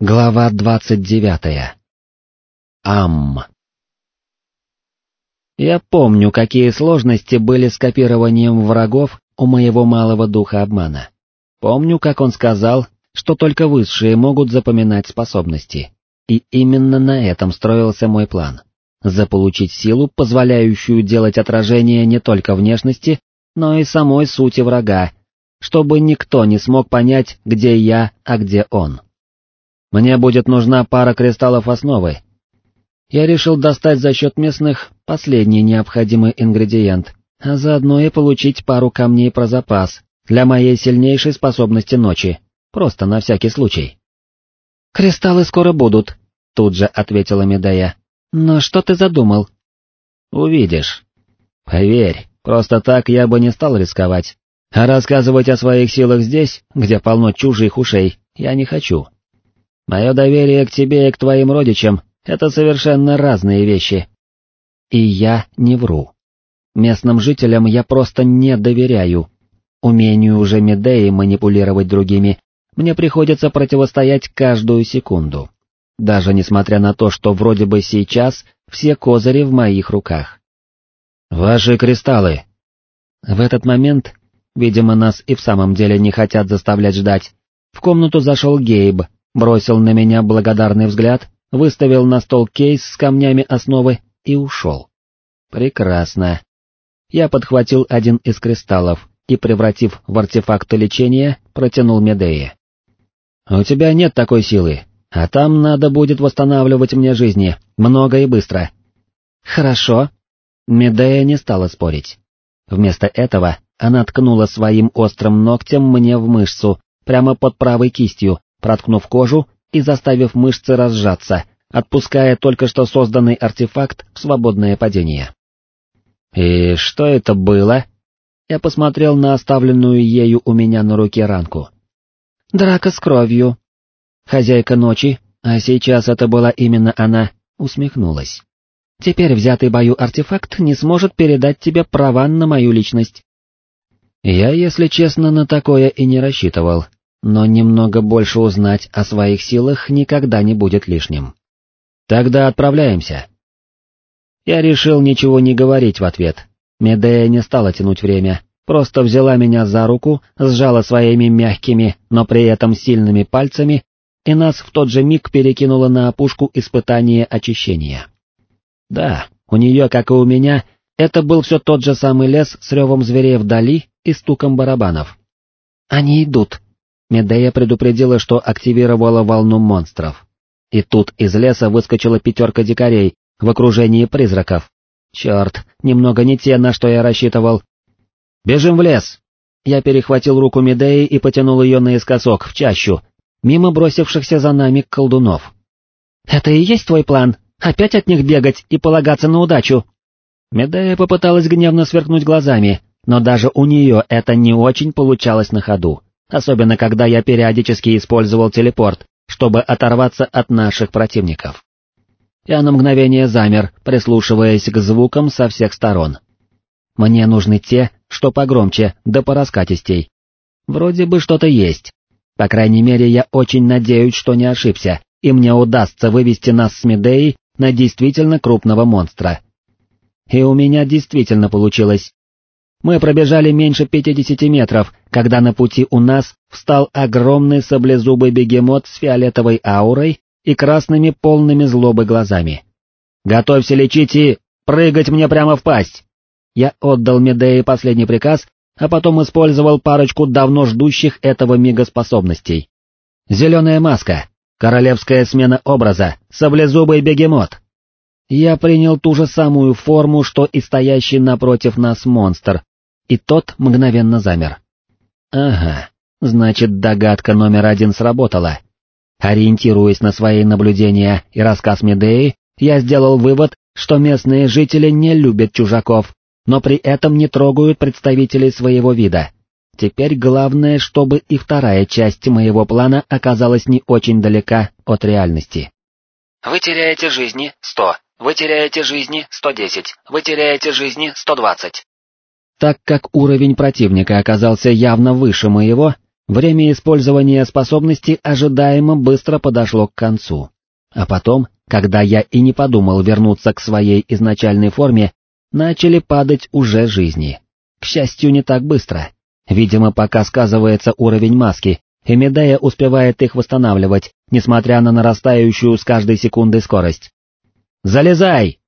Глава двадцать девятая. Ам. Я помню, какие сложности были с копированием врагов у моего малого духа обмана. Помню, как он сказал, что только высшие могут запоминать способности. И именно на этом строился мой план. Заполучить силу, позволяющую делать отражение не только внешности, но и самой сути врага, чтобы никто не смог понять, где я, а где он. Мне будет нужна пара кристаллов основы. Я решил достать за счет местных последний необходимый ингредиент, а заодно и получить пару камней про запас для моей сильнейшей способности ночи, просто на всякий случай. «Кристаллы скоро будут», — тут же ответила Медея. «Но что ты задумал?» «Увидишь. Поверь, просто так я бы не стал рисковать, а рассказывать о своих силах здесь, где полно чужих ушей, я не хочу». Мое доверие к тебе и к твоим родичам — это совершенно разные вещи. И я не вру. Местным жителям я просто не доверяю. Умению уже Медеи манипулировать другими мне приходится противостоять каждую секунду. Даже несмотря на то, что вроде бы сейчас все козыри в моих руках. «Ваши кристаллы!» В этот момент, видимо, нас и в самом деле не хотят заставлять ждать, в комнату зашел Гейб, бросил на меня благодарный взгляд, выставил на стол кейс с камнями основы и ушел. Прекрасно. Я подхватил один из кристаллов и, превратив в артефакты лечения, протянул Медее. «У тебя нет такой силы, а там надо будет восстанавливать мне жизни, много и быстро». «Хорошо». Медея не стала спорить. Вместо этого она ткнула своим острым ногтем мне в мышцу, прямо под правой кистью, проткнув кожу и заставив мышцы разжаться, отпуская только что созданный артефакт в свободное падение. «И что это было?» Я посмотрел на оставленную ею у меня на руке ранку. «Драка с кровью». Хозяйка ночи, а сейчас это была именно она, усмехнулась. «Теперь взятый бою артефакт не сможет передать тебе права на мою личность». Я, если честно, на такое и не рассчитывал, но немного больше узнать о своих силах никогда не будет лишним. Тогда отправляемся. Я решил ничего не говорить в ответ. Медея не стала тянуть время, просто взяла меня за руку, сжала своими мягкими, но при этом сильными пальцами, и нас в тот же миг перекинула на опушку испытания очищения. Да, у нее, как и у меня, это был все тот же самый лес с ревом зверей вдали и стуком барабанов. «Они идут», Медея предупредила, что активировала волну монстров. И тут из леса выскочила пятерка дикарей в окружении призраков. Черт, немного не те, на что я рассчитывал. «Бежим в лес!» Я перехватил руку Медеи и потянул ее наискосок, в чащу, мимо бросившихся за нами колдунов. «Это и есть твой план? Опять от них бегать и полагаться на удачу?» Медея попыталась гневно сверкнуть глазами, но даже у нее это не очень получалось на ходу особенно когда я периодически использовал телепорт, чтобы оторваться от наших противников. Я на мгновение замер, прислушиваясь к звукам со всех сторон. Мне нужны те, что погромче, да пораскатистей. Вроде бы что-то есть. По крайней мере, я очень надеюсь, что не ошибся, и мне удастся вывести нас с Медеей на действительно крупного монстра. И у меня действительно получилось. Мы пробежали меньше пятидесяти метров, когда на пути у нас встал огромный саблезубый бегемот с фиолетовой аурой и красными полными злобы глазами. «Готовься лечить и... прыгать мне прямо в пасть!» Я отдал Медее последний приказ, а потом использовал парочку давно ждущих этого мига способностей. Зеленая маска, королевская смена образа, саблезубый бегемот. Я принял ту же самую форму, что и стоящий напротив нас монстр, и тот мгновенно замер. Ага, значит догадка номер один сработала. Ориентируясь на свои наблюдения и рассказ Медеи, я сделал вывод, что местные жители не любят чужаков, но при этом не трогают представителей своего вида. Теперь главное, чтобы и вторая часть моего плана оказалась не очень далека от реальности. Вы теряете жизни 100, вы теряете жизни 110, вы теряете жизни 120. Так как уровень противника оказался явно выше моего, Время использования способности ожидаемо быстро подошло к концу. А потом, когда я и не подумал вернуться к своей изначальной форме, начали падать уже жизни. К счастью, не так быстро. Видимо, пока сказывается уровень маски, и Медея успевает их восстанавливать, несмотря на нарастающую с каждой секундой скорость. «Залезай!»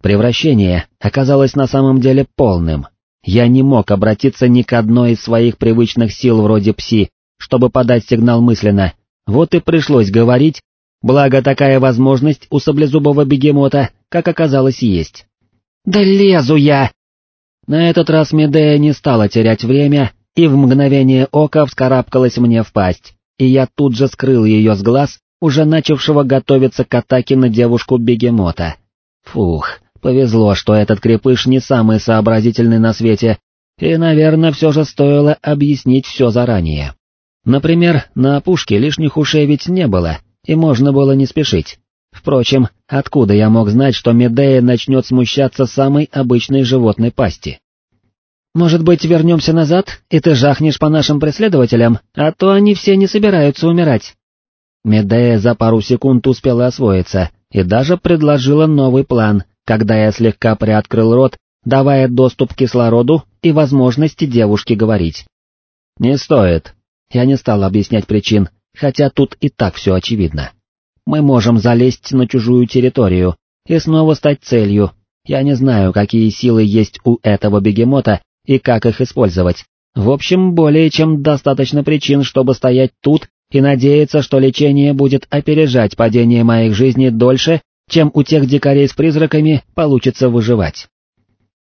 Превращение оказалось на самом деле полным. Я не мог обратиться ни к одной из своих привычных сил вроде пси, чтобы подать сигнал мысленно, вот и пришлось говорить, благо такая возможность у саблезубого бегемота, как оказалось, есть. «Да лезу я!» На этот раз Медея не стала терять время и в мгновение ока вскарабкалась мне в пасть, и я тут же скрыл ее с глаз, уже начавшего готовиться к атаке на девушку-бегемота. Фух, повезло, что этот крепыш не самый сообразительный на свете, и, наверное, все же стоило объяснить все заранее. Например, на опушке лишних ушей ведь не было, и можно было не спешить. Впрочем, откуда я мог знать, что Медея начнет смущаться самой обычной животной пасти? «Может быть, вернемся назад, и ты жахнешь по нашим преследователям, а то они все не собираются умирать». Медея за пару секунд успела освоиться и даже предложила новый план, когда я слегка приоткрыл рот, давая доступ к кислороду и возможности девушке говорить. «Не стоит». Я не стал объяснять причин, хотя тут и так все очевидно. Мы можем залезть на чужую территорию и снова стать целью. Я не знаю, какие силы есть у этого бегемота и как их использовать. В общем, более чем достаточно причин, чтобы стоять тут и надеяться, что лечение будет опережать падение моих жизней дольше, чем у тех дикарей с призраками получится выживать.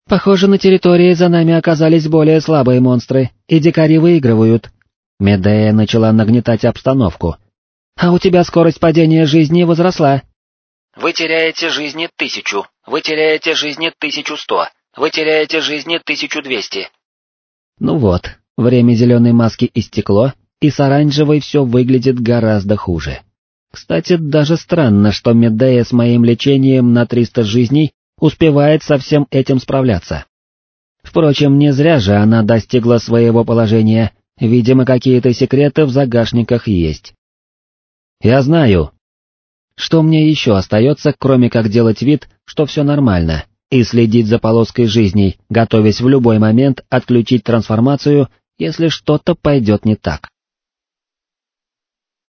Похоже, на территории за нами оказались более слабые монстры, и дикари выигрывают. Медея начала нагнетать обстановку. А у тебя скорость падения жизни возросла. Вы теряете жизни тысячу, вы теряете жизни тысячу сто, вы теряете жизни 1200. Ну вот, время зеленой маски истекло, и с оранжевой все выглядит гораздо хуже. Кстати, даже странно, что Медея с моим лечением на 300 жизней успевает со всем этим справляться. Впрочем, не зря же она достигла своего положения, видимо, какие-то секреты в загашниках есть. Я знаю. Что мне еще остается, кроме как делать вид, что все нормально, и следить за полоской жизней, готовясь в любой момент отключить трансформацию, если что-то пойдет не так.